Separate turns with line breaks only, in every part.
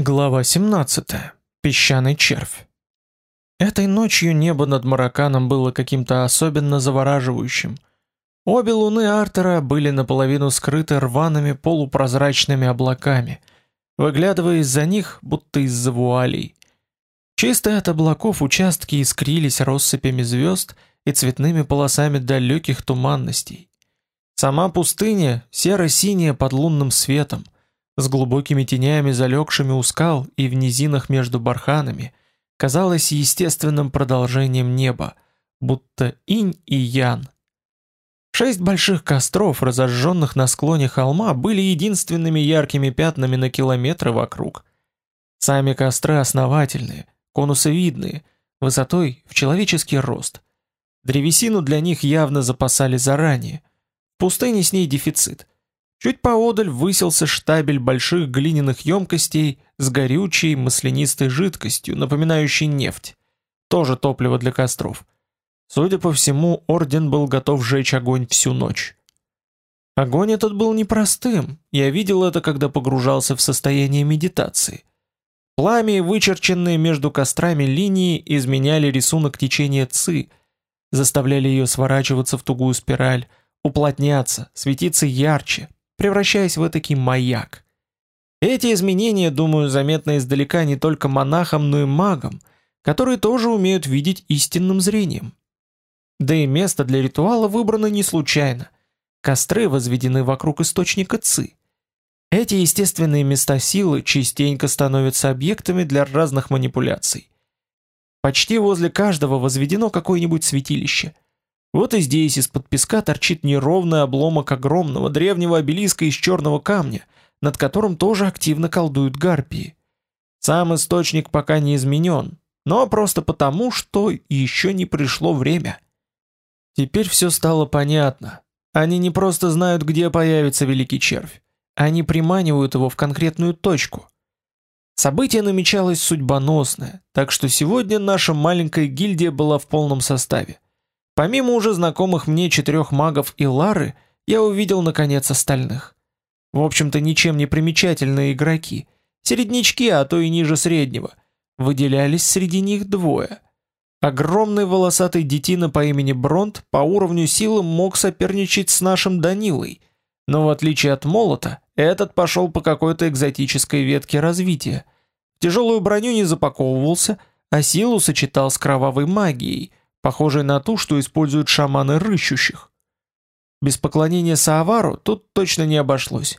Глава 17. Песчаный червь. Этой ночью небо над Мараканом было каким-то особенно завораживающим. Обе луны Артера были наполовину скрыты рваными полупрозрачными облаками, выглядывая из-за них, будто из-за вуалей. Чистые от облаков участки искрились россыпями звезд и цветными полосами далеких туманностей. Сама пустыня серо-синяя под лунным светом – с глубокими тенями, залегшими у скал и в низинах между барханами, казалось естественным продолжением неба, будто инь и ян. Шесть больших костров, разожженных на склоне холма, были единственными яркими пятнами на километры вокруг. Сами костры основательные, конусовидные, высотой в человеческий рост. Древесину для них явно запасали заранее. В пустыне с ней дефицит – Чуть поодаль высился штабель больших глиняных емкостей с горючей маслянистой жидкостью, напоминающей нефть. Тоже топливо для костров. Судя по всему, орден был готов сжечь огонь всю ночь. Огонь этот был непростым. Я видел это, когда погружался в состояние медитации. Пламя, вычерченные между кострами линии, изменяли рисунок течения ци, заставляли ее сворачиваться в тугую спираль, уплотняться, светиться ярче, превращаясь в этакий маяк. Эти изменения, думаю, заметны издалека не только монахам, но и магам, которые тоже умеют видеть истинным зрением. Да и место для ритуала выбрано не случайно. Костры возведены вокруг источника Ци. Эти естественные места силы частенько становятся объектами для разных манипуляций. Почти возле каждого возведено какое-нибудь святилище – вот и здесь из-под песка торчит неровный обломок огромного древнего обелиска из черного камня, над которым тоже активно колдуют гарпии. Сам источник пока не изменен, но просто потому, что еще не пришло время. Теперь все стало понятно. Они не просто знают, где появится великий червь. Они приманивают его в конкретную точку. Событие намечалось судьбоносное, так что сегодня наша маленькая гильдия была в полном составе. Помимо уже знакомых мне четырех магов и Лары, я увидел наконец остальных. В общем-то, ничем не примечательные игроки. Середнячки, а то и ниже среднего. Выделялись среди них двое. Огромный волосатый детина по имени Бронт по уровню силы мог соперничать с нашим Данилой, но в отличие от Молота, этот пошел по какой-то экзотической ветке развития. В тяжелую броню не запаковывался, а силу сочетал с кровавой магией – похожей на ту, что используют шаманы рыщущих. Без поклонения Саавару тут точно не обошлось.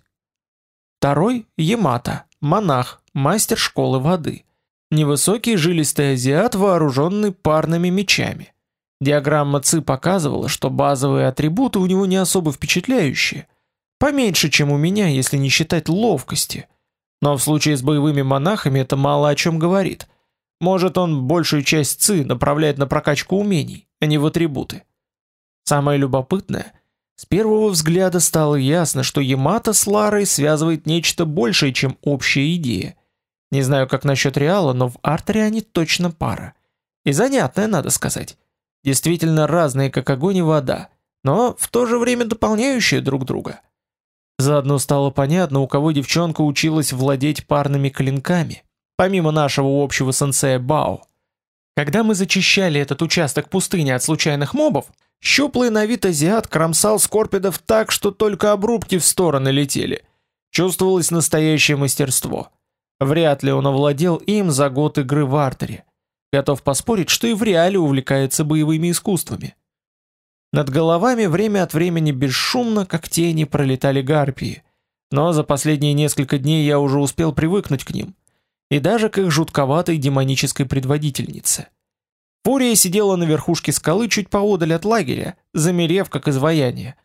Второй – Ямата, монах, мастер школы воды. Невысокий жилистый азиат, вооруженный парными мечами. Диаграмма ЦИ показывала, что базовые атрибуты у него не особо впечатляющие. Поменьше, чем у меня, если не считать ловкости. Но в случае с боевыми монахами это мало о чем говорит – может, он большую часть ЦИ направляет на прокачку умений, а не в атрибуты. Самое любопытное, с первого взгляда стало ясно, что Ямато с Ларой связывает нечто большее, чем общая идея. Не знаю, как насчет Реала, но в артере они точно пара. И занятная, надо сказать. Действительно разные, как огонь и вода, но в то же время дополняющие друг друга. Заодно стало понятно, у кого девчонка училась владеть парными клинками – помимо нашего общего сенсея Бао. Когда мы зачищали этот участок пустыни от случайных мобов, щуплый на вид азиат кромсал скорпидов так, что только обрубки в стороны летели. Чувствовалось настоящее мастерство. Вряд ли он овладел им за год игры в артере. Готов поспорить, что и в реале увлекается боевыми искусствами. Над головами время от времени бесшумно, как тени, пролетали гарпии. Но за последние несколько дней я уже успел привыкнуть к ним и даже к их жутковатой демонической предводительнице. Фурия сидела на верхушке скалы чуть поодаль от лагеря, замерев как изваяние.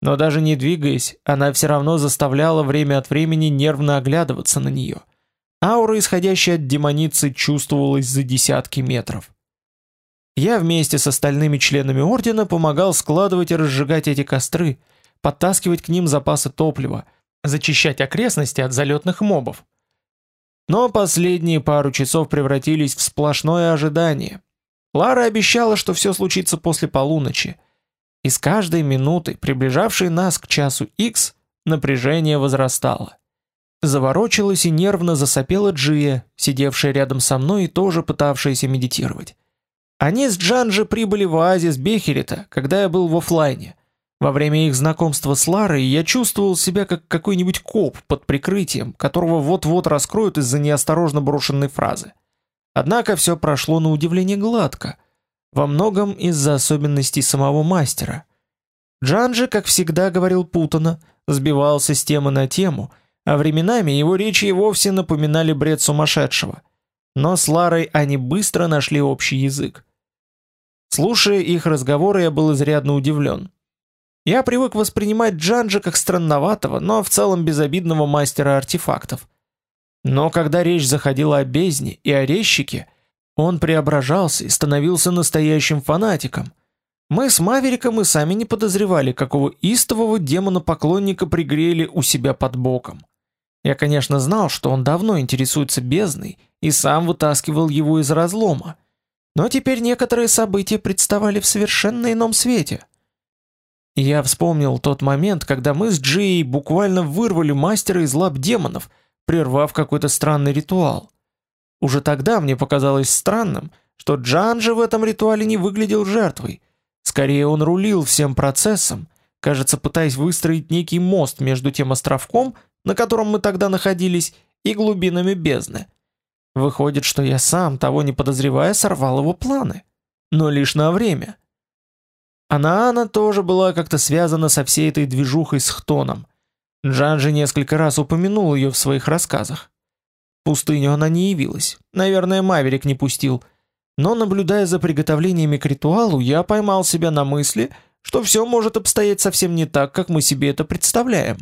Но даже не двигаясь, она все равно заставляла время от времени нервно оглядываться на нее. Аура, исходящая от демоницы, чувствовалась за десятки метров. Я вместе с остальными членами ордена помогал складывать и разжигать эти костры, подтаскивать к ним запасы топлива, зачищать окрестности от залетных мобов. Но последние пару часов превратились в сплошное ожидание. Лара обещала, что все случится после полуночи. И с каждой минутой, приближавшей нас к часу X, напряжение возрастало. Заворочилась и нервно засопела Джия, сидевшая рядом со мной и тоже пытавшаяся медитировать. Они с Джанжи прибыли в оазис Бехерита, когда я был в офлайне. Во время их знакомства с Ларой я чувствовал себя как какой-нибудь коп под прикрытием, которого вот-вот раскроют из-за неосторожно брошенной фразы. Однако все прошло на удивление гладко, во многом из-за особенностей самого мастера. Джанжи, как всегда говорил путано, сбивался с темы на тему, а временами его речи и вовсе напоминали бред сумасшедшего. Но с Ларой они быстро нашли общий язык. Слушая их разговоры, я был изрядно удивлен. Я привык воспринимать Джанджа как странноватого, но в целом безобидного мастера артефактов. Но когда речь заходила о бездне и о резчике, он преображался и становился настоящим фанатиком. Мы с Мавериком и сами не подозревали, какого истового демона-поклонника пригрели у себя под боком. Я, конечно, знал, что он давно интересуется бездной и сам вытаскивал его из разлома. Но теперь некоторые события представали в совершенно ином свете – я вспомнил тот момент, когда мы с Джией буквально вырвали мастера из лап демонов, прервав какой-то странный ритуал. Уже тогда мне показалось странным, что Джанжи в этом ритуале не выглядел жертвой. Скорее он рулил всем процессом, кажется, пытаясь выстроить некий мост между тем островком, на котором мы тогда находились, и глубинами бездны. Выходит, что я сам, того не подозревая, сорвал его планы. Но лишь на время. Анаана тоже была как-то связана со всей этой движухой с Хтоном. Джанжи несколько раз упомянул ее в своих рассказах. В пустыню она не явилась, наверное, Маверик не пустил. Но наблюдая за приготовлениями к ритуалу, я поймал себя на мысли, что все может обстоять совсем не так, как мы себе это представляем.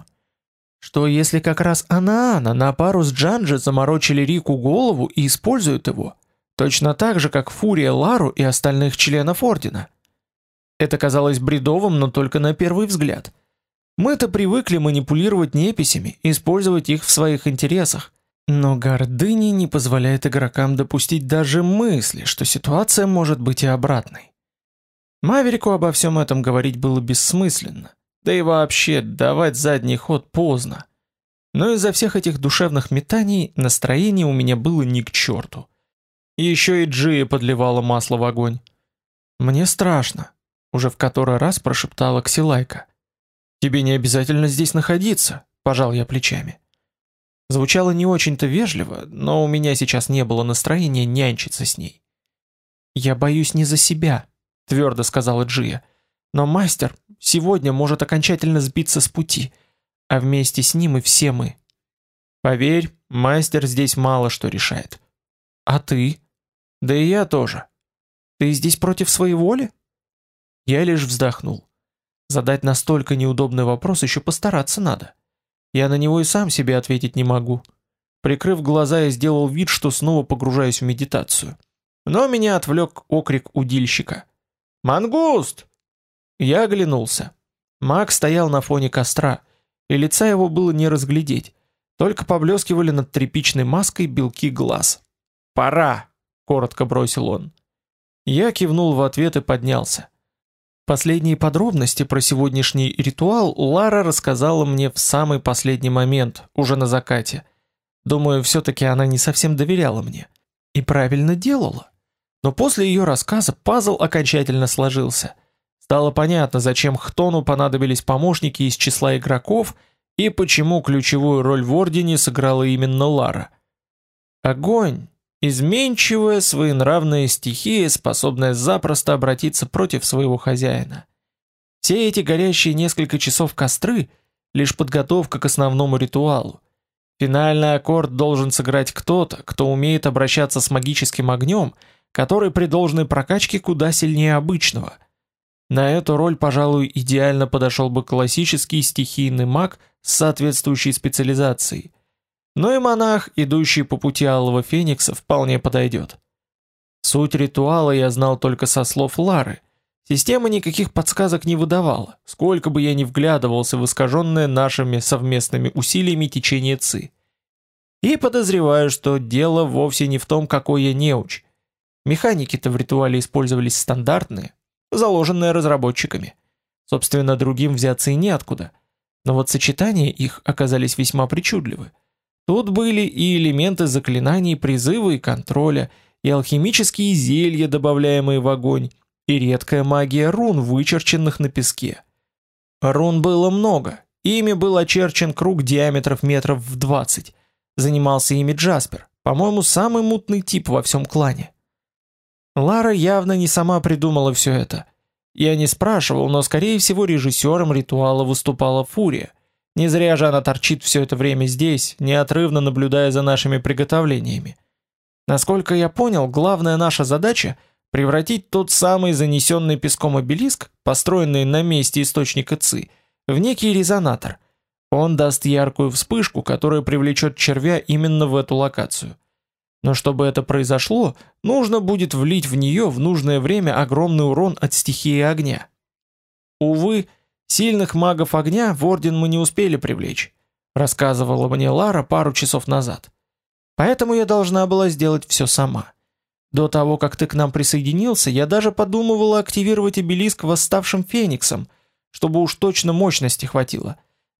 Что если как раз Анаана на пару с Джанжи заморочили Рику голову и используют его, точно так же, как Фурия Лару и остальных членов Ордена – это казалось бредовым, но только на первый взгляд. Мы-то привыкли манипулировать неписями, использовать их в своих интересах. Но гордыня не позволяет игрокам допустить даже мысли, что ситуация может быть и обратной. Маверику обо всем этом говорить было бессмысленно. Да и вообще, давать задний ход поздно. Но из-за всех этих душевных метаний настроение у меня было ни к черту. Еще и Джия подливала масло в огонь. Мне страшно, уже в который раз прошептала Ксилайка. Тебе не обязательно здесь находиться, пожал я плечами. Звучало не очень-то вежливо, но у меня сейчас не было настроения нянчиться с ней. Я боюсь не за себя, твердо сказала Джия. Но мастер сегодня может окончательно сбиться с пути, а вместе с ним и все мы. Поверь, мастер здесь мало что решает. А ты? Да и я тоже. Ты здесь против своей воли? Я лишь вздохнул. Задать настолько неудобный вопрос еще постараться надо. Я на него и сам себе ответить не могу. Прикрыв глаза, я сделал вид, что снова погружаюсь в медитацию. Но меня отвлек окрик удильщика. «Мангуст!» Я оглянулся. Маг стоял на фоне костра, и лица его было не разглядеть, только поблескивали над тряпичной маской белки глаз. «Пора!» — коротко бросил он. Я кивнул в ответ и поднялся. Последние подробности про сегодняшний ритуал Лара рассказала мне в самый последний момент, уже на закате. Думаю, все-таки она не совсем доверяла мне. И правильно делала. Но после ее рассказа пазл окончательно сложился. Стало понятно, зачем Хтону понадобились помощники из числа игроков и почему ключевую роль в Ордене сыграла именно Лара. Огонь, Изменчивая своенравная стихия, способная запросто обратиться против своего хозяина. Все эти горящие несколько часов костры — лишь подготовка к основному ритуалу. Финальный аккорд должен сыграть кто-то, кто умеет обращаться с магическим огнем, который при должной прокачке куда сильнее обычного. На эту роль, пожалуй, идеально подошел бы классический стихийный маг с соответствующей специализацией — но и монах, идущий по пути Алого Феникса, вполне подойдет. Суть ритуала я знал только со слов Лары. Система никаких подсказок не выдавала, сколько бы я ни вглядывался в искаженное нашими совместными усилиями течение ЦИ. И подозреваю, что дело вовсе не в том, какой я неуч. Механики-то в ритуале использовались стандартные, заложенные разработчиками. Собственно, другим взяться и неоткуда. Но вот сочетания их оказались весьма причудливы. Тут были и элементы заклинаний призыва и контроля, и алхимические зелья, добавляемые в огонь, и редкая магия рун, вычерченных на песке. Рун было много, ими был очерчен круг диаметров метров в 20. Занимался ими Джаспер, по-моему, самый мутный тип во всем клане. Лара явно не сама придумала все это. Я не спрашивал, но скорее всего режиссером ритуала выступала Фурия. Не зря же она торчит все это время здесь, неотрывно наблюдая за нашими приготовлениями. Насколько я понял, главная наша задача — превратить тот самый занесенный песком обелиск, построенный на месте источника ЦИ, в некий резонатор. Он даст яркую вспышку, которая привлечет червя именно в эту локацию. Но чтобы это произошло, нужно будет влить в нее в нужное время огромный урон от стихии огня. Увы, сильных магов огня в Орден мы не успели привлечь, рассказывала мне Лара пару часов назад. Поэтому я должна была сделать все сама. До того, как ты к нам присоединился, я даже подумывала активировать обелиск восставшим фениксом, чтобы уж точно мощности хватило.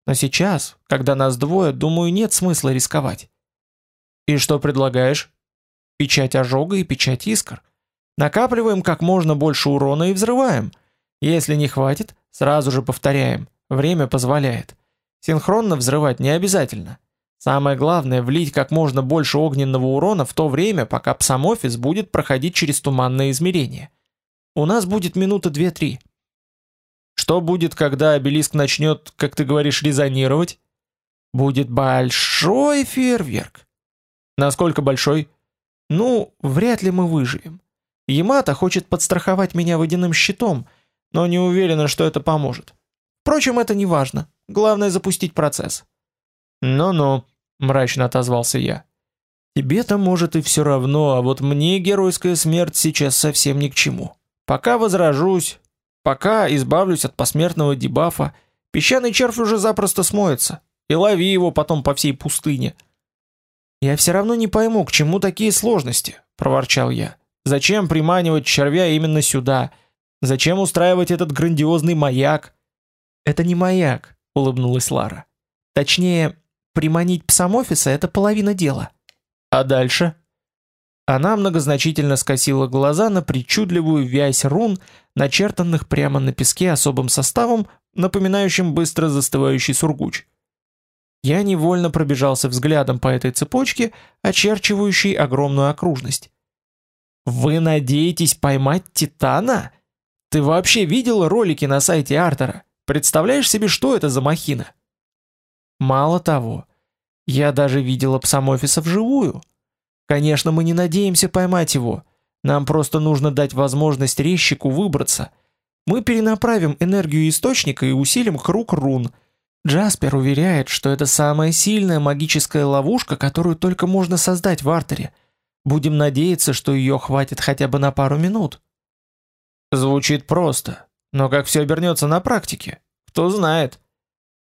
Но сейчас, когда нас двое, думаю, нет смысла рисковать. И что предлагаешь? Печать ожога и печать искр. Накапливаем как можно больше урона и взрываем. Если не хватит, сразу же повторяем. Время позволяет. Синхронно взрывать не обязательно. Самое главное влить как можно больше огненного урона в то время, пока псамофис будет проходить через туманное измерение. У нас будет минута две-три. Что будет, когда обелиск начнет, как ты говоришь, резонировать? Будет большой фейерверк. Насколько большой? Ну, вряд ли мы выживем. Ямато хочет подстраховать меня водяным щитом, но не уверена, что это поможет. Впрочем, это не важно. Главное запустить процесс. Ну-ну, мрачно отозвался я. Тебе-то может и все равно, а вот мне геройская смерть сейчас совсем ни к чему. Пока возражусь, пока избавлюсь от посмертного дебафа, песчаный червь уже запросто смоется. И лови его потом по всей пустыне. «Я все равно не пойму, к чему такие сложности», — проворчал я. «Зачем приманивать червя именно сюда? Зачем устраивать этот грандиозный маяк?» «Это не маяк», — улыбнулась Лара. «Точнее, приманить псамофиса — это половина дела». «А дальше?» Она многозначительно скосила глаза на причудливую вязь рун, начертанных прямо на песке особым составом, напоминающим быстро застывающий сургуч. Я невольно пробежался взглядом по этой цепочке, очерчивающей огромную окружность. Вы надеетесь поймать Титана? Ты вообще видел ролики на сайте Артера? Представляешь себе, что это за махина? Мало того, я даже видела псамофиса вживую. Конечно, мы не надеемся поймать его. Нам просто нужно дать возможность резчику выбраться. Мы перенаправим энергию источника и усилим круг рун — Джаспер уверяет, что это самая сильная магическая ловушка, которую только можно создать в артере. Будем надеяться, что ее хватит хотя бы на пару минут. Звучит просто, но как все обернется на практике? Кто знает?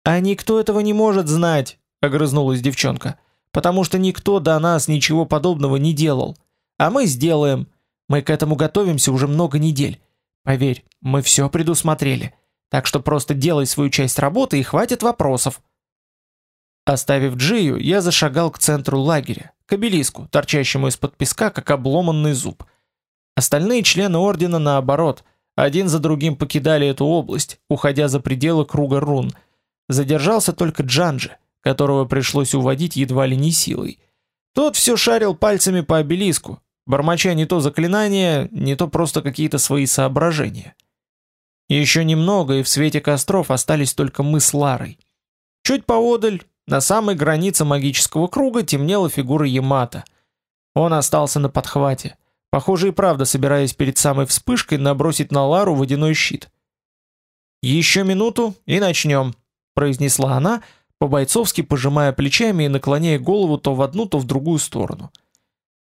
А никто этого не может знать, огрызнулась девчонка, потому что никто до нас ничего подобного не делал. А мы сделаем. Мы к этому готовимся уже много недель. Поверь, мы все предусмотрели. Так что просто делай свою часть работы и хватит вопросов. Оставив Джию, я зашагал к центру лагеря, к обелиску, торчащему из-под песка, как обломанный зуб. Остальные члены ордена наоборот, один за другим покидали эту область, уходя за пределы круга рун. Задержался только Джанджи, которого пришлось уводить едва ли не силой. Тот все шарил пальцами по обелиску, бормоча не то заклинания, не то просто какие-то свои соображения. Еще немного, и в свете костров остались только мы с Ларой. Чуть поодаль, на самой границе магического круга, темнела фигура Ямата. Он остался на подхвате, похоже и правда собираясь перед самой вспышкой набросить на Лару водяной щит. «Еще минуту и начнем», — произнесла она, по-бойцовски пожимая плечами и наклоняя голову то в одну, то в другую сторону.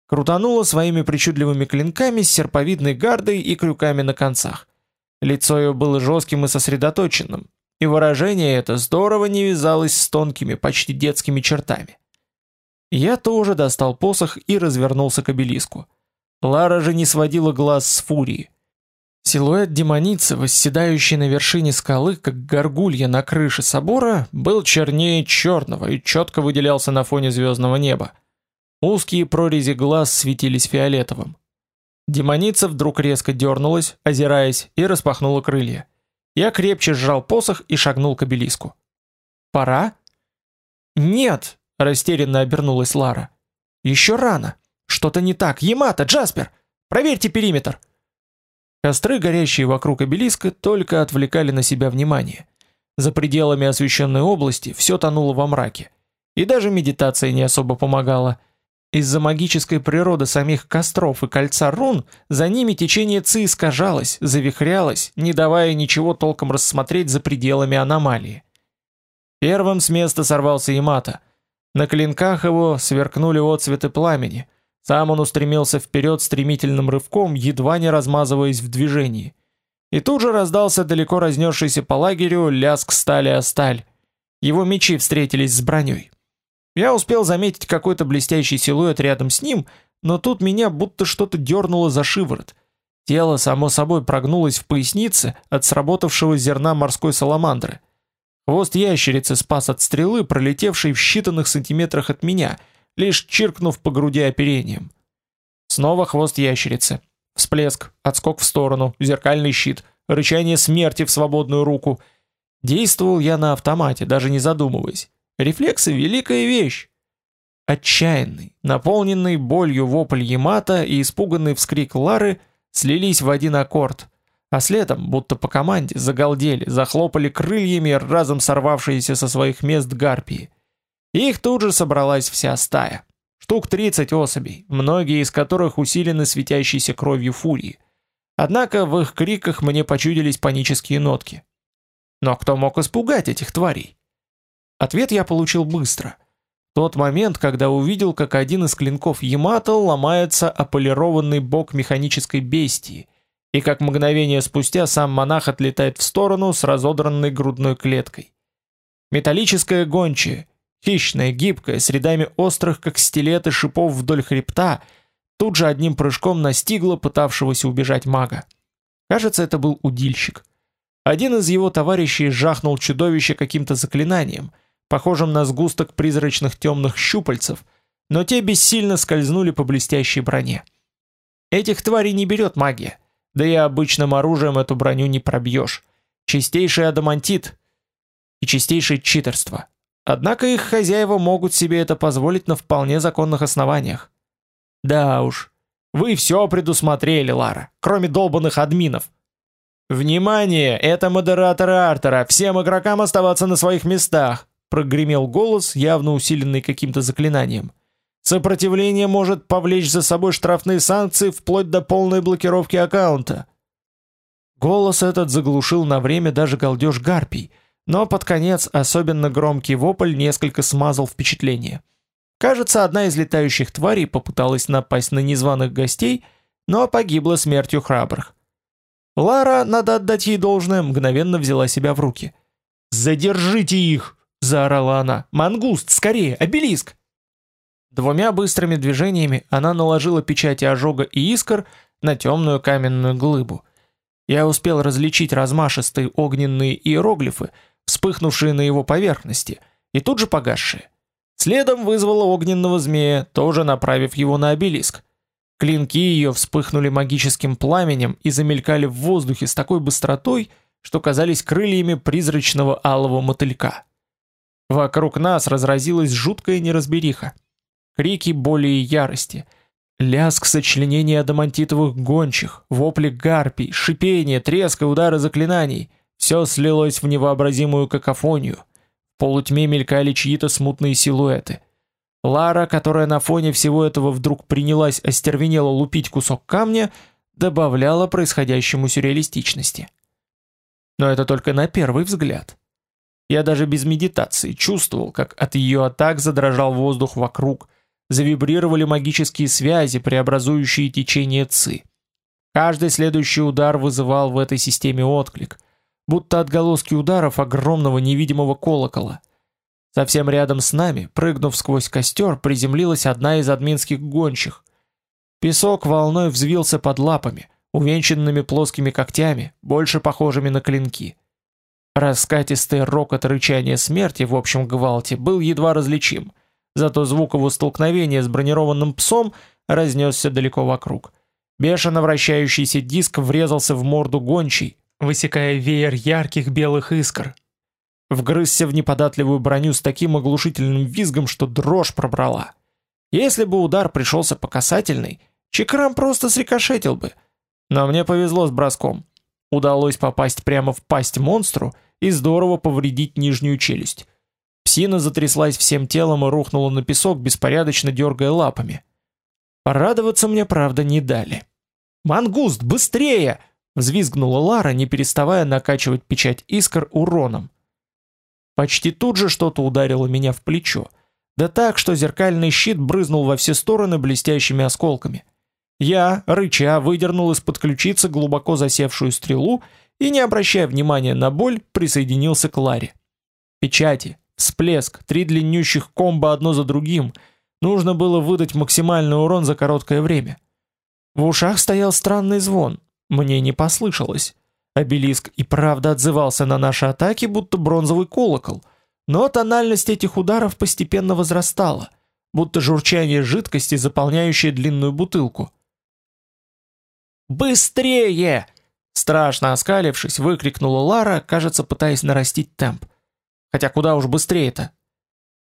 Крутанула своими причудливыми клинками с серповидной гардой и крюками на концах. Лицо ее было жестким и сосредоточенным, и выражение это здорово не вязалось с тонкими, почти детскими чертами. Я тоже достал посох и развернулся к обелиску. Лара же не сводила глаз с фурии. Силуэт демоницы, восседающей на вершине скалы, как горгулья на крыше собора, был чернее черного и четко выделялся на фоне звездного неба. Узкие прорези глаз светились фиолетовым. Демоница вдруг резко дернулась, озираясь, и распахнула крылья. Я крепче сжал посох и шагнул к обелиску. «Пора?» «Нет!» — растерянно обернулась Лара. «Еще рано. Что-то не так. Ямато, Джаспер! Проверьте периметр!» Костры, горящие вокруг обелиска, только отвлекали на себя внимание. За пределами освещенной области все тонуло во мраке. И даже медитация не особо помогала. Из-за магической природы самих костров и кольца рун, за ними течение ци искажалось, завихрялось, не давая ничего толком рассмотреть за пределами аномалии. Первым с места сорвался Ямато. На клинках его сверкнули отцветы пламени, сам он устремился вперед стремительным рывком, едва не размазываясь в движении. И тут же раздался далеко разнесшийся по лагерю лязг стали о сталь. Его мечи встретились с броней. Я успел заметить какой-то блестящий силуэт рядом с ним, но тут меня будто что-то дернуло за шиворот. Тело само собой прогнулось в пояснице от сработавшего зерна морской саламандры. Хвост ящерицы спас от стрелы, пролетевшей в считанных сантиметрах от меня — лишь чиркнув по груди оперением. Снова хвост ящерицы. Всплеск, отскок в сторону, зеркальный щит, рычание смерти в свободную руку. Действовал я на автомате, даже не задумываясь. Рефлексы — великая вещь. Отчаянный, наполненный болью вопль Ямата и испуганный вскрик Лары слились в один аккорд, а следом, будто по команде, загалдели, захлопали крыльями разом сорвавшиеся со своих мест гарпии. Их тут же собралась вся стая. Штук 30 особей, многие из которых усилены светящейся кровью фурии. Однако в их криках мне почудились панические нотки. Но кто мог испугать этих тварей? Ответ я получил быстро. Тот момент, когда увидел, как один из клинков Ямато ломается о полированный бок механической бестии, и как мгновение спустя сам монах отлетает в сторону с разодранной грудной клеткой. Металлическое гончее, Хищная, гибкая, с рядами острых, как стилеты, шипов вдоль хребта, тут же одним прыжком настигла пытавшегося убежать мага. Кажется, это был удильщик. Один из его товарищей жахнул чудовище каким-то заклинанием, похожим на сгусток призрачных темных щупальцев, но те бессильно скользнули по блестящей броне. Этих тварей не берет магия, да и обычным оружием эту броню не пробьешь. Чистейший адамантит и чистейшее читерство. Однако их хозяева могут себе это позволить на вполне законных основаниях. Да уж, вы все предусмотрели, Лара, кроме долбанных админов. Внимание, это модераторы Артера, всем игрокам оставаться на своих местах, прогремел голос, явно усиленный каким-то заклинанием. Сопротивление может повлечь за собой штрафные санкции вплоть до полной блокировки аккаунта. Голос этот заглушил на время даже галдеж гарпий — но под конец особенно громкий вопль несколько смазал впечатление. Кажется, одна из летающих тварей попыталась напасть на незваных гостей, но погибла смертью храбрых. Лара, надо отдать ей должное, мгновенно взяла себя в руки. «Задержите их!» — заорала она. «Мангуст, скорее, обелиск!» Двумя быстрыми движениями она наложила печати ожога и искр на темную каменную глыбу. Я успел различить размашистые огненные иероглифы, вспыхнувшие на его поверхности, и тут же погасшие. Следом вызвала огненного змея, тоже направив его на обелиск. Клинки ее вспыхнули магическим пламенем и замелькали в воздухе с такой быстротой, что казались крыльями призрачного алого мотылька. Вокруг нас разразилась жуткая неразбериха. Крики боли и ярости, лязг сочленения адамантитовых гончих, вопли гарпий, шипение, треск и удары заклинаний — все слилось в невообразимую какофонию. В полутьме мелькали чьи-то смутные силуэты. Лара, которая на фоне всего этого вдруг принялась остервенело лупить кусок камня, добавляла происходящему сюрреалистичности. Но это только на первый взгляд. Я даже без медитации чувствовал, как от ее атак задрожал воздух вокруг, завибрировали магические связи, преобразующие течение ци. Каждый следующий удар вызывал в этой системе отклик, будто отголоски ударов огромного невидимого колокола. Совсем рядом с нами, прыгнув сквозь костер, приземлилась одна из админских гончих. Песок волной взвился под лапами, увенчанными плоскими когтями, больше похожими на клинки. Раскатистый рокот рычания смерти в общем гвалте был едва различим, зато звук его столкновения с бронированным псом разнесся далеко вокруг. Бешено вращающийся диск врезался в морду гончей, высекая веер ярких белых искр. Вгрызся в неподатливую броню с таким оглушительным визгом, что дрожь пробрала. Если бы удар пришелся по касательной, Чекрам просто срикошетил бы. Но мне повезло с броском. Удалось попасть прямо в пасть монстру и здорово повредить нижнюю челюсть. Псина затряслась всем телом и рухнула на песок, беспорядочно дергая лапами. Порадоваться мне, правда, не дали. «Мангуст, быстрее!» — взвизгнула Лара, не переставая накачивать печать искр уроном. Почти тут же что-то ударило меня в плечо. Да так, что зеркальный щит брызнул во все стороны блестящими осколками. Я, рыча, выдернул из-под ключицы глубоко засевшую стрелу и, не обращая внимания на боль, присоединился к Ларе. Печати, всплеск, три длиннющих комбо одно за другим — Нужно было выдать максимальный урон за короткое время. В ушах стоял странный звон. Мне не послышалось. Обелиск и правда отзывался на наши атаки, будто бронзовый колокол. Но тональность этих ударов постепенно возрастала, будто журчание жидкости, заполняющей длинную бутылку. «Быстрее!» Страшно оскалившись, выкрикнула Лара, кажется, пытаясь нарастить темп. Хотя куда уж быстрее-то?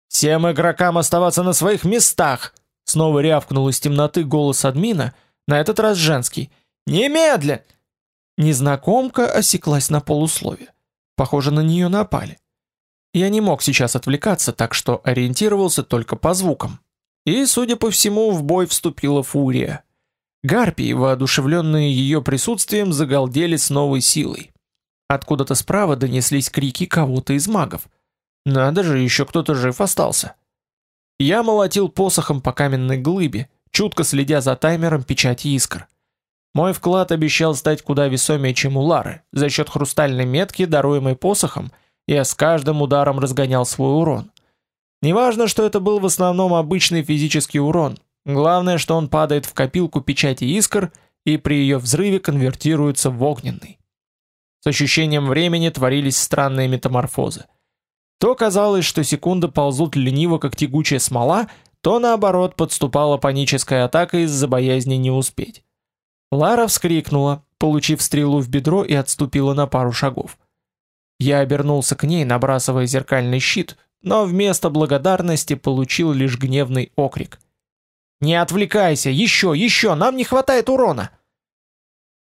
«Всем игрокам оставаться на своих местах!» Снова рявкнул из темноты голос админа, на этот раз женский. «Немедленно!» Незнакомка осеклась на полуслове. Похоже, на нее напали. Я не мог сейчас отвлекаться, так что ориентировался только по звукам. И, судя по всему, в бой вступила фурия. Гарпии, воодушевленные ее присутствием, загалдели с новой силой. Откуда-то справа донеслись крики кого-то из магов. Надо же, еще кто-то жив остался. Я молотил посохом по каменной глыбе, чутко следя за таймером печати искр. Мой вклад обещал стать куда весомее, чем у Лары. За счет хрустальной метки, даруемой посохом, я с каждым ударом разгонял свой урон. Неважно, что это был в основном обычный физический урон. Главное, что он падает в копилку печати искр и при ее взрыве конвертируется в огненный. С ощущением времени творились странные метаморфозы. То казалось, что секунды ползут лениво, как тягучая смола, то наоборот подступала паническая атака из-за боязни не успеть. Лара вскрикнула, получив стрелу в бедро и отступила на пару шагов. Я обернулся к ней, набрасывая зеркальный щит, но вместо благодарности получил лишь гневный окрик. «Не отвлекайся! Еще, еще! Нам не хватает урона!»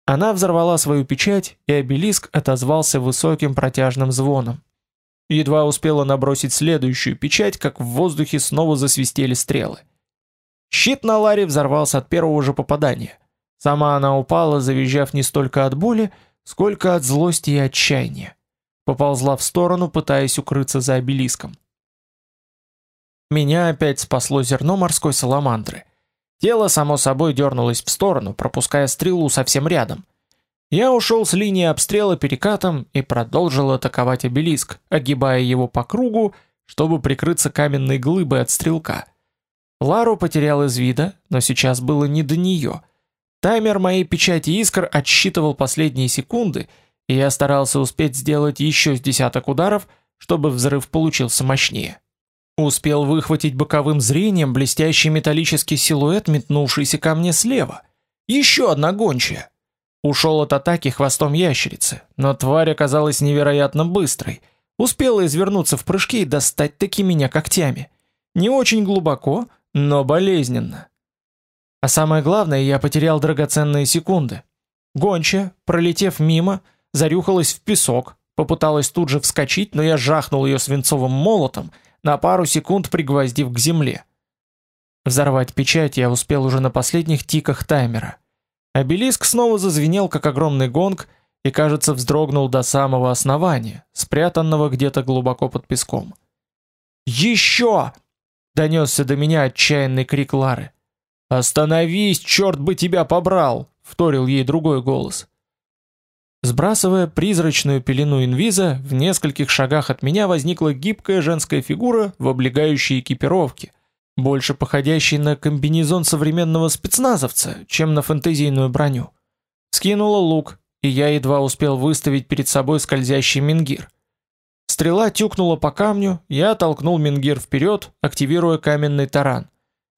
Она взорвала свою печать, и обелиск отозвался высоким протяжным звоном. Едва успела набросить следующую печать, как в воздухе снова засвистели стрелы. Щит на Ларе взорвался от первого же попадания. Сама она упала, завизжав не столько от боли, сколько от злости и отчаяния. Поползла в сторону, пытаясь укрыться за обелиском. Меня опять спасло зерно морской саламандры. Тело само собой дернулось в сторону, пропуская стрелу совсем рядом. Я ушел с линии обстрела перекатом и продолжил атаковать обелиск, огибая его по кругу, чтобы прикрыться каменной глыбой от стрелка. Лару потерял из вида, но сейчас было не до нее. Таймер моей печати искр отсчитывал последние секунды, и я старался успеть сделать еще с десяток ударов, чтобы взрыв получился мощнее. Успел выхватить боковым зрением блестящий металлический силуэт, метнувшийся ко мне слева. Еще одна гончая. Ушел от атаки хвостом ящерицы, но тварь оказалась невероятно быстрой. Успела извернуться в прыжке и достать таки меня когтями. Не очень глубоко, но болезненно. А самое главное, я потерял драгоценные секунды. Гонча, пролетев мимо, зарюхалась в песок, попыталась тут же вскочить, но я жахнул ее свинцовым молотом, на пару секунд пригвоздив к земле. Взорвать печать я успел уже на последних тиках таймера. Обелиск снова зазвенел, как огромный гонг, и, кажется, вздрогнул до самого основания, спрятанного где-то глубоко под песком. «Еще!» — донесся до меня отчаянный крик Лары. «Остановись, черт бы тебя побрал!» — вторил ей другой голос. Сбрасывая призрачную пелену инвиза, в нескольких шагах от меня возникла гибкая женская фигура в облегающей экипировке — больше походящий на комбинезон современного спецназовца, чем на фэнтезийную броню. Скинула лук, и я едва успел выставить перед собой скользящий мингир. Стрела тюкнула по камню, я толкнул мингир вперед, активируя каменный таран.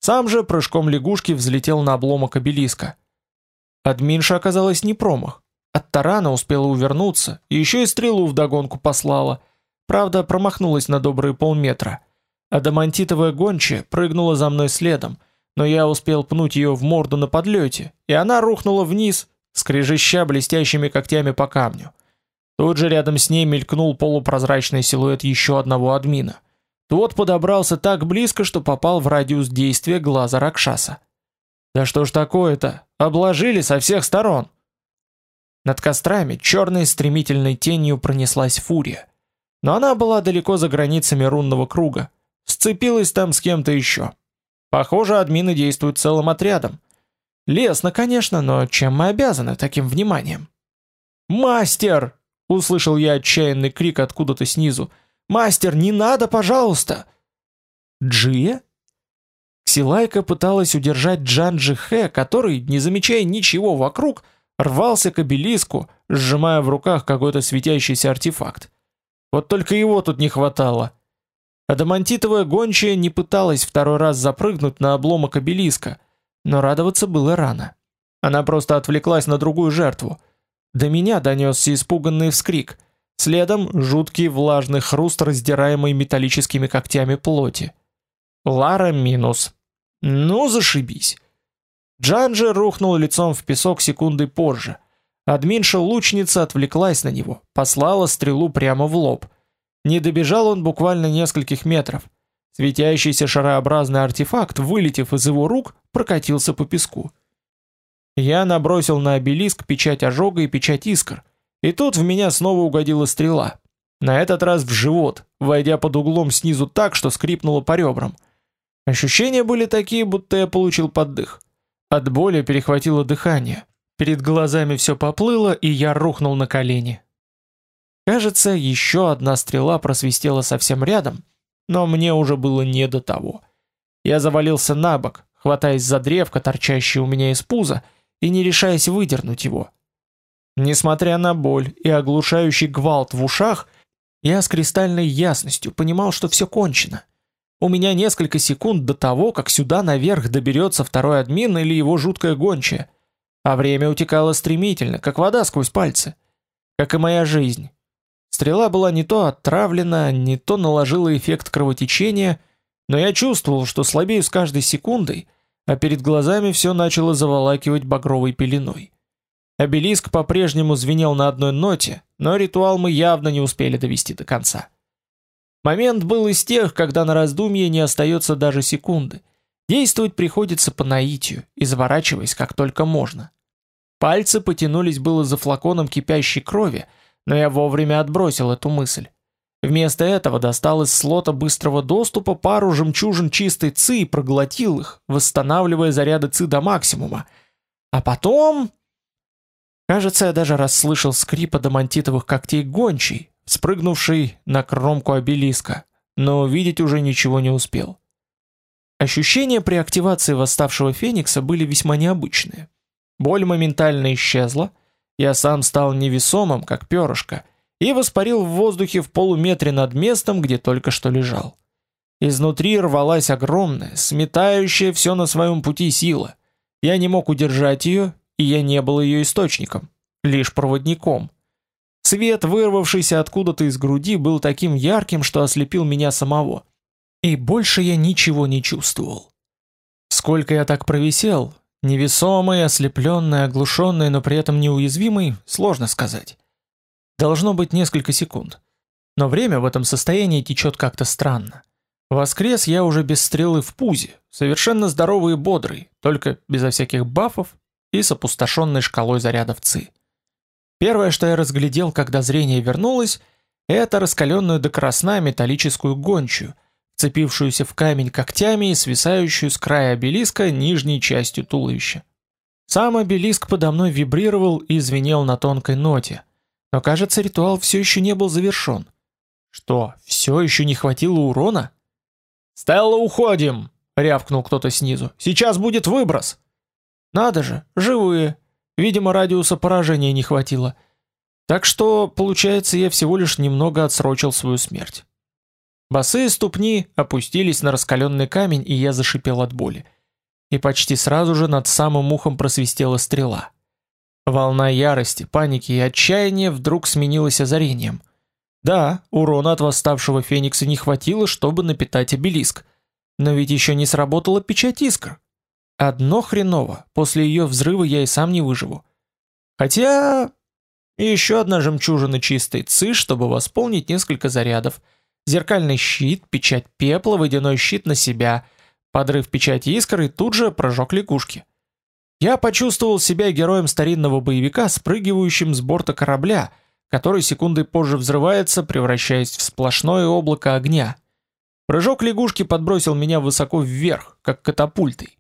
Сам же прыжком лягушки взлетел на обломок обелиска. Админша оказалась не промах. От тарана успела увернуться, и еще и стрелу вдогонку послала. Правда, промахнулась на добрые полметра. Адамантитовая гончая прыгнула за мной следом, но я успел пнуть ее в морду на подлете, и она рухнула вниз, скрежеща блестящими когтями по камню. Тут же рядом с ней мелькнул полупрозрачный силуэт еще одного админа. Тот подобрался так близко, что попал в радиус действия глаза Ракшаса. Да что ж такое-то? Обложили со всех сторон. Над кострами черной стремительной тенью пронеслась фурия. Но она была далеко за границами рунного круга. Сцепилась там с кем-то еще. Похоже, админы действуют целым отрядом. Лесно, конечно, но чем мы обязаны таким вниманием? «Мастер!» — услышал я отчаянный крик откуда-то снизу. «Мастер, не надо, пожалуйста!» «Джия?» Ксилайка пыталась удержать Джанджи Хэ, который, не замечая ничего вокруг, рвался к обелиску, сжимая в руках какой-то светящийся артефакт. Вот только его тут не хватало. Адамантитовая гончая не пыталась второй раз запрыгнуть на обломок обелиска, но радоваться было рано. Она просто отвлеклась на другую жертву. До меня донесся испуганный вскрик. Следом жуткий влажный хруст раздираемой металлическими когтями плоти. Лара минус. Ну, зашибись. Джанджи рухнул лицом в песок секундой позже. Админша-лучница отвлеклась на него, послала стрелу прямо в лоб. Не добежал он буквально нескольких метров. Светящийся шарообразный артефакт, вылетев из его рук, прокатился по песку. Я набросил на обелиск печать ожога и печать искр, и тут в меня снова угодила стрела. На этот раз в живот, войдя под углом снизу так, что скрипнуло по ребрам. Ощущения были такие, будто я получил поддых. От боли перехватило дыхание. Перед глазами все поплыло, и я рухнул на колени. Кажется, еще одна стрела просвистела совсем рядом, но мне уже было не до того. Я завалился на бок, хватаясь за древко, торчащее у меня из пуза, и не решаясь выдернуть его. Несмотря на боль и оглушающий гвалт в ушах, я с кристальной ясностью понимал, что все кончено. У меня несколько секунд до того, как сюда наверх доберется второй админ или его жуткая гончая. А время утекало стремительно, как вода сквозь пальцы. Как и моя жизнь. Стрела была не то отравлена, не то наложила эффект кровотечения, но я чувствовал, что слабею с каждой секундой, а перед глазами все начало заволакивать багровой пеленой. Обелиск по-прежнему звенел на одной ноте, но ритуал мы явно не успели довести до конца. Момент был из тех, когда на раздумье не остается даже секунды. Действовать приходится по наитию, изворачиваясь как только можно. Пальцы потянулись было за флаконом кипящей крови, но я вовремя отбросил эту мысль. Вместо этого достал из слота быстрого доступа пару жемчужин чистой ци и проглотил их, восстанавливая заряды ци до максимума. А потом... Кажется, я даже расслышал скрип адамантитовых когтей гончей, спрыгнувший на кромку обелиска, но увидеть уже ничего не успел. Ощущения при активации восставшего феникса были весьма необычные. Боль моментально исчезла, я сам стал невесомым, как перышко, и воспарил в воздухе в полуметре над местом, где только что лежал. Изнутри рвалась огромная, сметающая все на своем пути сила. Я не мог удержать ее, и я не был ее источником, лишь проводником. Свет, вырвавшийся откуда-то из груди, был таким ярким, что ослепил меня самого. И больше я ничего не чувствовал. Сколько я так провисел, Невесомый, ослепленный, оглушенный, но при этом неуязвимый, сложно сказать. Должно быть несколько секунд. Но время в этом состоянии течет как-то странно. Воскрес я уже без стрелы в пузе, совершенно здоровый и бодрый, только безо всяких бафов и с опустошенной шкалой зарядов ЦИ. Первое, что я разглядел, когда зрение вернулось, это раскаленную до красна металлическую гончую – цепившуюся в камень когтями и свисающую с края обелиска нижней частью туловища. Сам обелиск подо мной вибрировал и звенел на тонкой ноте, но, кажется, ритуал все еще не был завершен. Что, все еще не хватило урона? «Стелла, уходим!» — рявкнул кто-то снизу. «Сейчас будет выброс!» «Надо же, живые!» Видимо, радиуса поражения не хватило. Так что, получается, я всего лишь немного отсрочил свою смерть. Босые ступни опустились на раскаленный камень, и я зашипел от боли. И почти сразу же над самым ухом просвистела стрела. Волна ярости, паники и отчаяния вдруг сменилась озарением. Да, урона от восставшего феникса не хватило, чтобы напитать обелиск. Но ведь еще не сработала печать искр. Одно хреново, после ее взрыва я и сам не выживу. Хотя... еще одна жемчужина чистой ци, чтобы восполнить несколько зарядов. Зеркальный щит, печать пепла, водяной щит на себя. Подрыв печати искры тут же прожег лягушки. Я почувствовал себя героем старинного боевика, спрыгивающим с борта корабля, который секунды позже взрывается, превращаясь в сплошное облако огня. Прыжок лягушки подбросил меня высоко вверх, как катапультой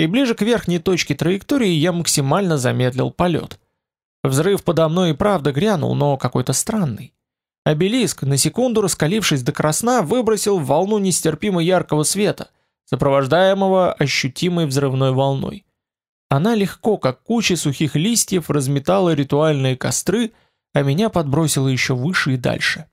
и ближе к верхней точке траектории я максимально замедлил полет. Взрыв подо мной и правда грянул, но какой-то странный. Обелиск, на секунду раскалившись до красна, выбросил волну нестерпимо яркого света, сопровождаемого ощутимой взрывной волной. Она легко, как куча сухих листьев, разметала ритуальные костры, а меня подбросила еще выше и дальше.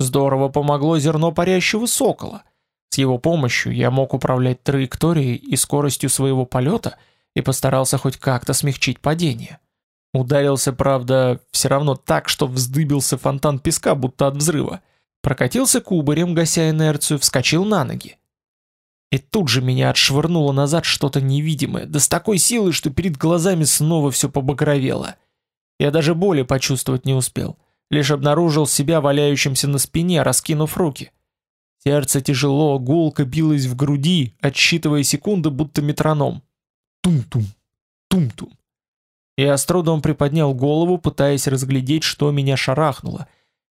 Здорово помогло зерно парящего сокола — с его помощью я мог управлять траекторией и скоростью своего полета и постарался хоть как-то смягчить падение. Ударился, правда, все равно так, что вздыбился фонтан песка, будто от взрыва. Прокатился кубарем, гася инерцию, вскочил на ноги. И тут же меня отшвырнуло назад что-то невидимое, да с такой силой, что перед глазами снова все побагровело. Я даже боли почувствовать не успел, лишь обнаружил себя валяющимся на спине, раскинув руки — Сердце тяжело, гулко билось в груди, отсчитывая секунды, будто метроном. Тум-тум, тум-тум. Я с трудом приподнял голову, пытаясь разглядеть, что меня шарахнуло,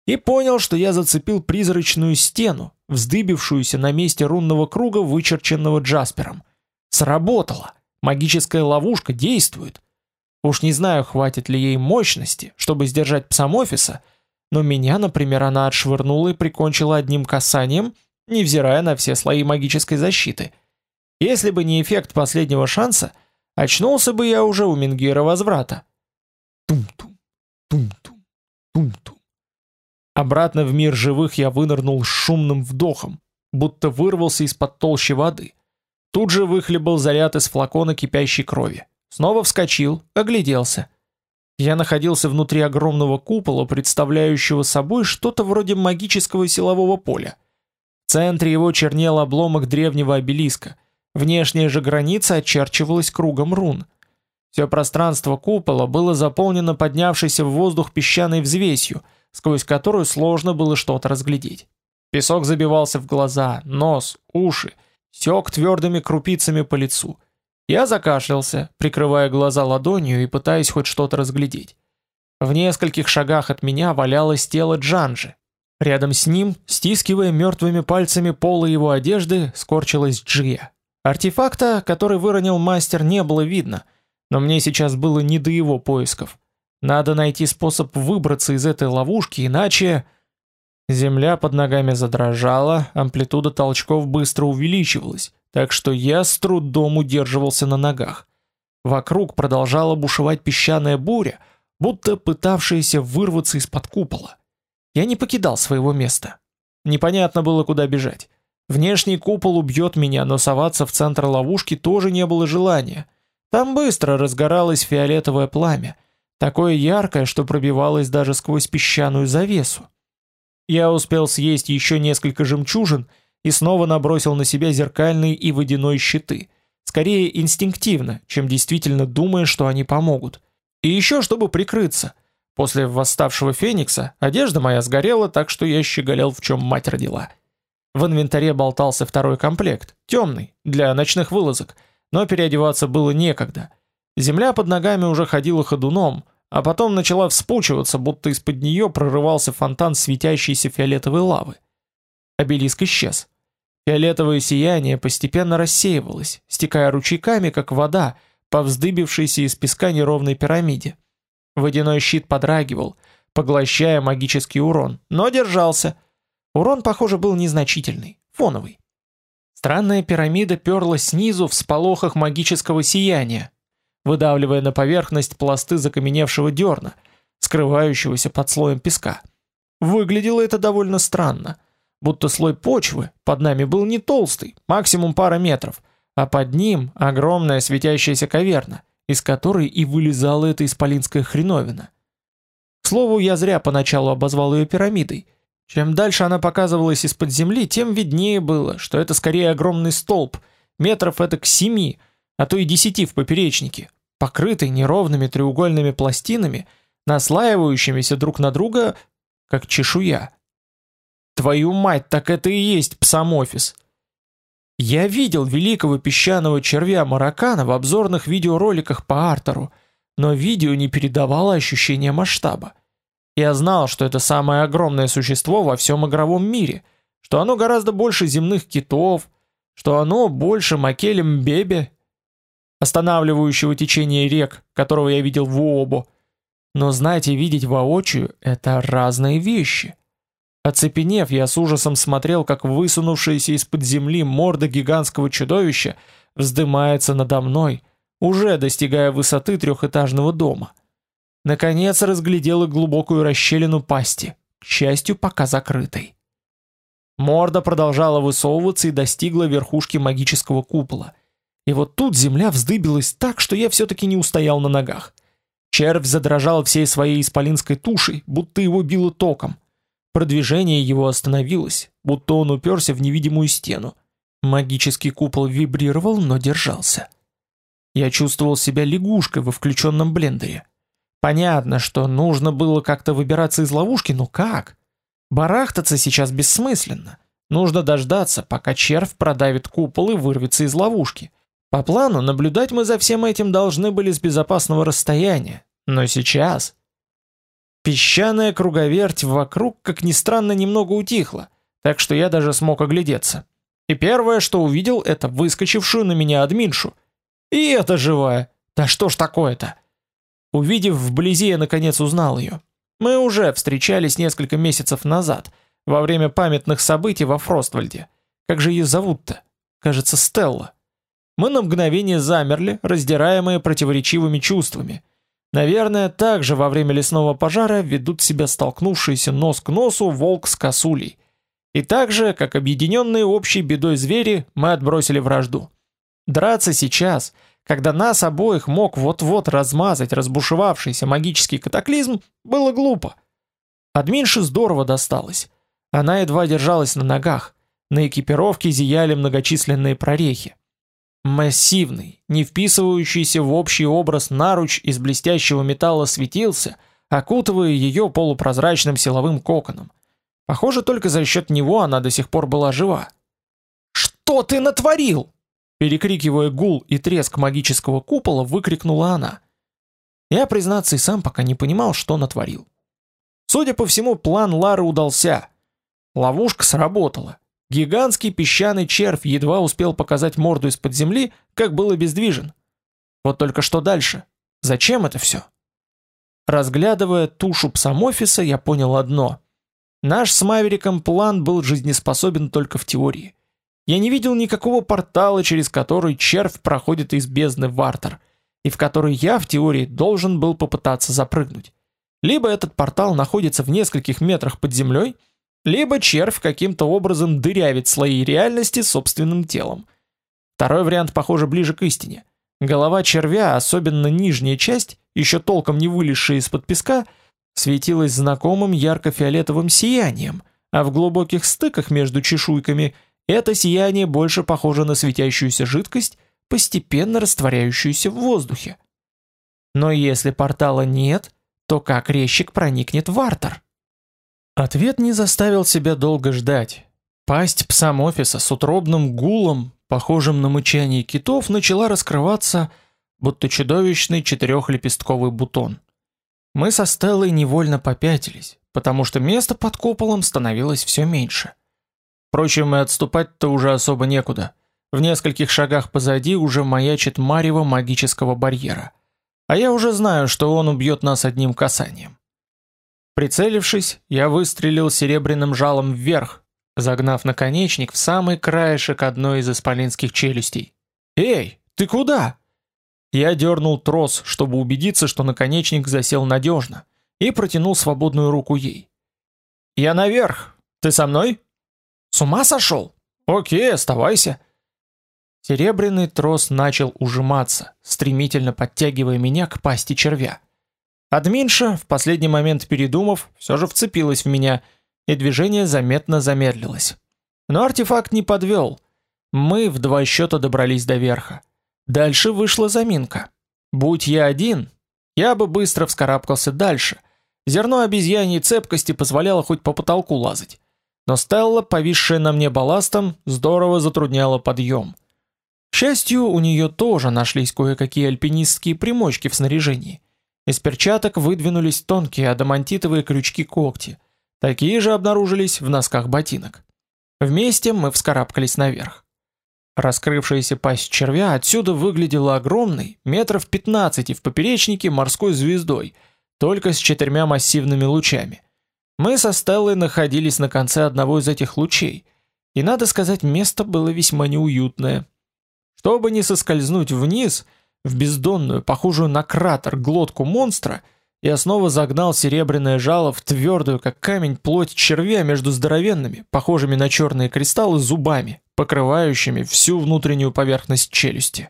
и понял, что я зацепил призрачную стену, вздыбившуюся на месте рунного круга, вычерченного Джаспером. Сработало! Магическая ловушка действует. Уж не знаю, хватит ли ей мощности, чтобы сдержать псамофиса, но меня, например, она отшвырнула и прикончила одним касанием, невзирая на все слои магической защиты. Если бы не эффект последнего шанса, очнулся бы я уже у Мингира возврата. Тум-тум, тум-тум, тум-тум. Обратно в мир живых я вынырнул с шумным вдохом, будто вырвался из-под толщи воды. Тут же выхлебал заряд из флакона кипящей крови. Снова вскочил, огляделся — я находился внутри огромного купола, представляющего собой что-то вроде магического силового поля. В центре его чернел обломок древнего обелиска. Внешняя же граница очерчивалась кругом рун. Все пространство купола было заполнено поднявшейся в воздух песчаной взвесью, сквозь которую сложно было что-то разглядеть. Песок забивался в глаза, нос, уши, сёк твердыми крупицами по лицу — я закашлялся, прикрывая глаза ладонью и пытаясь хоть что-то разглядеть. В нескольких шагах от меня валялось тело Джанжи. Рядом с ним, стискивая мертвыми пальцами полы его одежды, скорчилась Джия. Артефакта, который выронил мастер, не было видно, но мне сейчас было не до его поисков. Надо найти способ выбраться из этой ловушки, иначе... Земля под ногами задрожала, амплитуда толчков быстро увеличивалась так что я с трудом удерживался на ногах. Вокруг продолжала бушевать песчаная буря, будто пытавшаяся вырваться из-под купола. Я не покидал своего места. Непонятно было, куда бежать. Внешний купол убьет меня, но соваться в центр ловушки тоже не было желания. Там быстро разгоралось фиолетовое пламя, такое яркое, что пробивалось даже сквозь песчаную завесу. Я успел съесть еще несколько жемчужин и снова набросил на себя зеркальный и водяной щиты, скорее инстинктивно, чем действительно думая, что они помогут. И еще чтобы прикрыться. После восставшего феникса одежда моя сгорела, так что я щеголял в чем мать родила. В инвентаре болтался второй комплект, темный, для ночных вылазок, но переодеваться было некогда. Земля под ногами уже ходила ходуном, а потом начала вспучиваться, будто из-под нее прорывался фонтан светящейся фиолетовой лавы. Обелиск исчез. Фиолетовое сияние постепенно рассеивалось, стекая ручейками, как вода, по вздыбившейся из песка неровной пирамиде. Водяной щит подрагивал, поглощая магический урон, но держался. Урон, похоже, был незначительный, фоновый. Странная пирамида перла снизу в сполохах магического сияния. выдавливая на поверхность пласты закаменевшего дерна, скрывающегося под слоем песка. Выглядело это довольно странно, будто слой почвы под нами был не толстый, максимум пара метров, а под ним огромная светящаяся каверна, из которой и вылезала эта исполинская хреновина. К слову, я зря поначалу обозвал ее пирамидой. Чем дальше она показывалась из-под земли, тем виднее было, что это скорее огромный столб, метров это к семи, а то и десяти в поперечнике, покрытый неровными треугольными пластинами, наслаивающимися друг на друга, как чешуя. Твою мать, так это и есть псамофис. Я видел великого песчаного червя маракана в обзорных видеороликах по Артеру, но видео не передавало ощущения масштаба. Я знал, что это самое огромное существо во всем игровом мире, что оно гораздо больше земных китов, что оно больше Макелем Бебе, останавливающего течение рек, которого я видел в Уобо. Но знать и видеть воочию — это разные вещи. Оцепенев, я с ужасом смотрел, как высунувшаяся из-под земли морда гигантского чудовища вздымается надо мной, уже достигая высоты трехэтажного дома. Наконец разглядел и глубокую расщелину пасти, к счастью, пока закрытой. Морда продолжала высовываться и достигла верхушки магического купола. И вот тут земля вздыбилась так, что я все-таки не устоял на ногах. Червь задрожал всей своей исполинской тушей, будто его било током. Продвижение его остановилось, будто он уперся в невидимую стену. Магический купол вибрировал, но держался. Я чувствовал себя лягушкой во включенном блендере. Понятно, что нужно было как-то выбираться из ловушки, но как? Барахтаться сейчас бессмысленно. Нужно дождаться, пока червь продавит купол и вырвется из ловушки. По плану, наблюдать мы за всем этим должны были с безопасного расстояния. Но сейчас... Песчаная круговерть вокруг, как ни странно, немного утихла, так что я даже смог оглядеться. И первое, что увидел, это выскочившую на меня админшу. И это живая. Да что ж такое-то? Увидев вблизи, я наконец узнал ее. Мы уже встречались несколько месяцев назад, во время памятных событий во Фроствальде. Как же ее зовут-то? Кажется, Стелла. Мы на мгновение замерли, раздираемые противоречивыми чувствами. Наверное, так же во время лесного пожара ведут себя столкнувшиеся нос к носу волк с косулей. И так же, как объединенные общей бедой звери, мы отбросили вражду. Драться сейчас, когда нас обоих мог вот-вот размазать разбушевавшийся магический катаклизм, было глупо. Админше здорово досталось. Она едва держалась на ногах. На экипировке зияли многочисленные прорехи. Массивный, не вписывающийся в общий образ наруч из блестящего металла светился, окутывая ее полупрозрачным силовым коконом. Похоже, только за счет него она до сих пор была жива. «Что ты натворил?» Перекрикивая гул и треск магического купола, выкрикнула она. Я, признаться, и сам пока не понимал, что натворил. Судя по всему, план Лары удался. Ловушка сработала. Гигантский песчаный червь едва успел показать морду из-под земли, как был обездвижен. Вот только что дальше? Зачем это все? Разглядывая тушу псамофиса, я понял одно. Наш с Мавериком план был жизнеспособен только в теории. Я не видел никакого портала, через который червь проходит из бездны в Артер, и в который я в теории должен был попытаться запрыгнуть. Либо этот портал находится в нескольких метрах под землей, либо червь каким-то образом дырявит слои реальности собственным телом. Второй вариант, похоже, ближе к истине. Голова червя, особенно нижняя часть, еще толком не вылезшая из-под песка, светилась знакомым ярко-фиолетовым сиянием, а в глубоких стыках между чешуйками это сияние больше похоже на светящуюся жидкость, постепенно растворяющуюся в воздухе. Но если портала нет, то как резчик проникнет в Артер? Ответ не заставил себя долго ждать. Пасть псамофиса с утробным гулом, похожим на мычание китов, начала раскрываться, будто чудовищный четырехлепестковый бутон. Мы со Стеллой невольно попятились, потому что места под куполом становилось все меньше. Впрочем, и отступать-то уже особо некуда. В нескольких шагах позади уже маячит марево магического барьера. А я уже знаю, что он убьет нас одним касанием. Прицелившись, я выстрелил серебряным жалом вверх, загнав наконечник в самый краешек одной из исполинских челюстей. «Эй, ты куда?» Я дернул трос, чтобы убедиться, что наконечник засел надежно, и протянул свободную руку ей. «Я наверх. Ты со мной?» «С ума сошел? Окей, оставайся». Серебряный трос начал ужиматься, стремительно подтягивая меня к пасти червя. Админша, в последний момент передумав, все же вцепилась в меня, и движение заметно замедлилось. Но артефакт не подвел. Мы в два счета добрались до верха. Дальше вышла заминка. Будь я один, я бы быстро вскарабкался дальше. Зерно обезьяньей цепкости позволяло хоть по потолку лазать. Но Стелла, повисшая на мне балластом, здорово затрудняла подъем. К счастью, у нее тоже нашлись кое-какие альпинистские примочки в снаряжении. Из перчаток выдвинулись тонкие адамантитовые крючки-когти. Такие же обнаружились в носках ботинок. Вместе мы вскарабкались наверх. Раскрывшаяся пасть червя отсюда выглядела огромной, метров 15 в поперечнике морской звездой, только с четырьмя массивными лучами. Мы со Стеллой находились на конце одного из этих лучей, и надо сказать, место было весьма неуютное. Чтобы не соскользнуть вниз, в бездонную, похожую на кратер, глотку монстра, я снова загнал серебряное жало в твердую, как камень, плоть червя между здоровенными, похожими на черные кристаллы, зубами, покрывающими всю внутреннюю поверхность челюсти.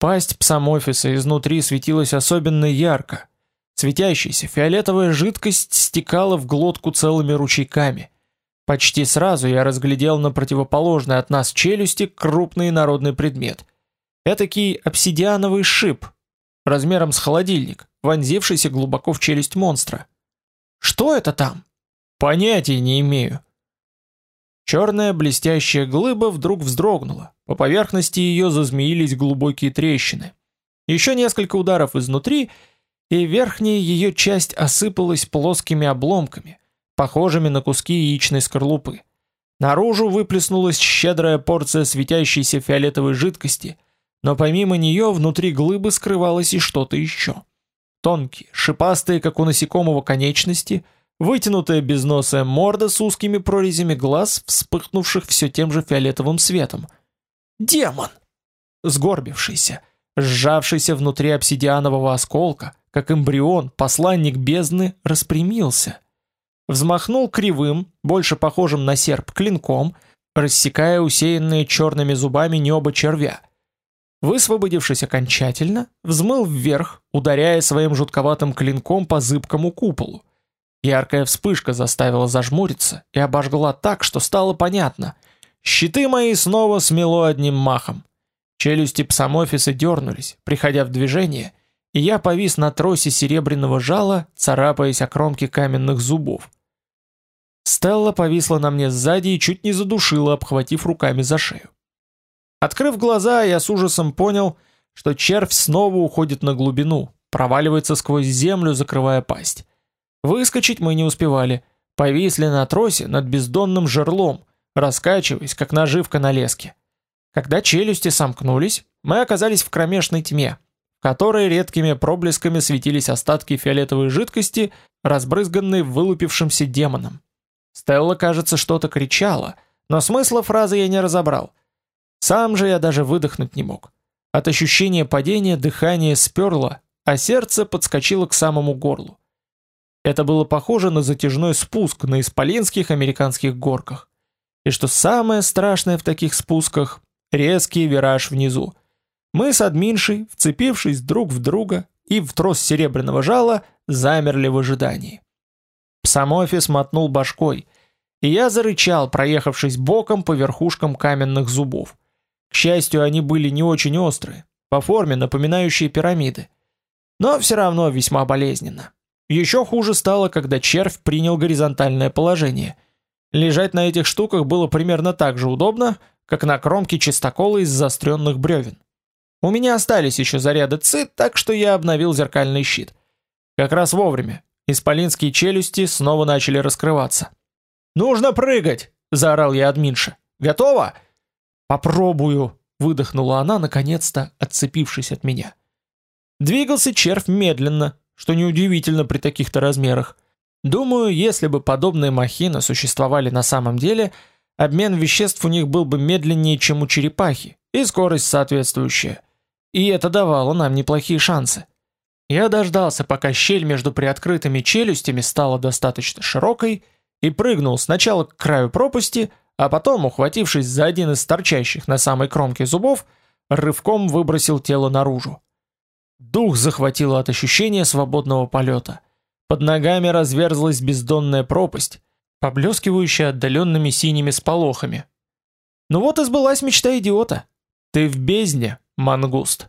Пасть псамофиса изнутри светилась особенно ярко. Светящаяся фиолетовая жидкость стекала в глотку целыми ручейками. Почти сразу я разглядел на противоположной от нас челюсти крупный народный предмет. Этакий обсидиановый шип, размером с холодильник, вонзившийся глубоко в челюсть монстра. Что это там? Понятия не имею. Черная блестящая глыба вдруг вздрогнула. По поверхности ее зазмеились глубокие трещины. Еще несколько ударов изнутри, и верхняя ее часть осыпалась плоскими обломками, похожими на куски яичной скорлупы. Наружу выплеснулась щедрая порция светящейся фиолетовой жидкости, но помимо нее внутри глыбы скрывалось и что-то еще. Тонкие, шипастые, как у насекомого конечности – Вытянутая безносая морда с узкими прорезями глаз, вспыхнувших все тем же фиолетовым светом. Демон! Сгорбившийся, сжавшийся внутри обсидианового осколка, как эмбрион, посланник бездны распрямился. Взмахнул кривым, больше похожим на серп, клинком, рассекая усеянные черными зубами небо червя. Высвободившись окончательно, взмыл вверх, ударяя своим жутковатым клинком по зыбкому куполу. Яркая вспышка заставила зажмуриться и обожгла так, что стало понятно. Щиты мои снова смело одним махом. Челюсти псамофиса дернулись, приходя в движение, и я повис на тросе серебряного жала, царапаясь о кромки каменных зубов. Стелла повисла на мне сзади и чуть не задушила, обхватив руками за шею. Открыв глаза, я с ужасом понял, что червь снова уходит на глубину, проваливается сквозь землю, закрывая пасть. Выскочить мы не успевали. Повисли на тросе над бездонным жерлом, раскачиваясь, как наживка на леске. Когда челюсти сомкнулись, мы оказались в кромешной тьме, в которой редкими проблесками светились остатки фиолетовой жидкости, разбрызганной вылупившимся демоном. Стелла, кажется, что-то кричала, но смысла фразы я не разобрал. Сам же я даже выдохнуть не мог. От ощущения падения дыхание сперло, а сердце подскочило к самому горлу. Это было похоже на затяжной спуск на исполинских американских горках. И что самое страшное в таких спусках – резкий вираж внизу. Мы с админшей, вцепившись друг в друга и в трос серебряного жала, замерли в ожидании. Псамофис мотнул башкой, и я зарычал, проехавшись боком по верхушкам каменных зубов. К счастью, они были не очень острые, по форме напоминающие пирамиды, но все равно весьма болезненно. Еще хуже стало, когда червь принял горизонтальное положение. Лежать на этих штуках было примерно так же удобно, как на кромке чистокола из заостренных бревен. У меня остались еще заряды цит, так что я обновил зеркальный щит. Как раз вовремя. Исполинские челюсти снова начали раскрываться. «Нужно прыгать!» — заорал я админше. «Готово?» «Попробую!» — выдохнула она, наконец-то отцепившись от меня. Двигался червь медленно, что неудивительно при таких-то размерах. Думаю, если бы подобные махины существовали на самом деле, обмен веществ у них был бы медленнее, чем у черепахи, и скорость соответствующая. И это давало нам неплохие шансы. Я дождался, пока щель между приоткрытыми челюстями стала достаточно широкой, и прыгнул сначала к краю пропасти, а потом, ухватившись за один из торчащих на самой кромке зубов, рывком выбросил тело наружу. Дух захватило от ощущения свободного полета. Под ногами разверзлась бездонная пропасть, поблескивающая отдаленными синими сполохами. Ну вот и сбылась мечта идиота. Ты в бездне, мангуст.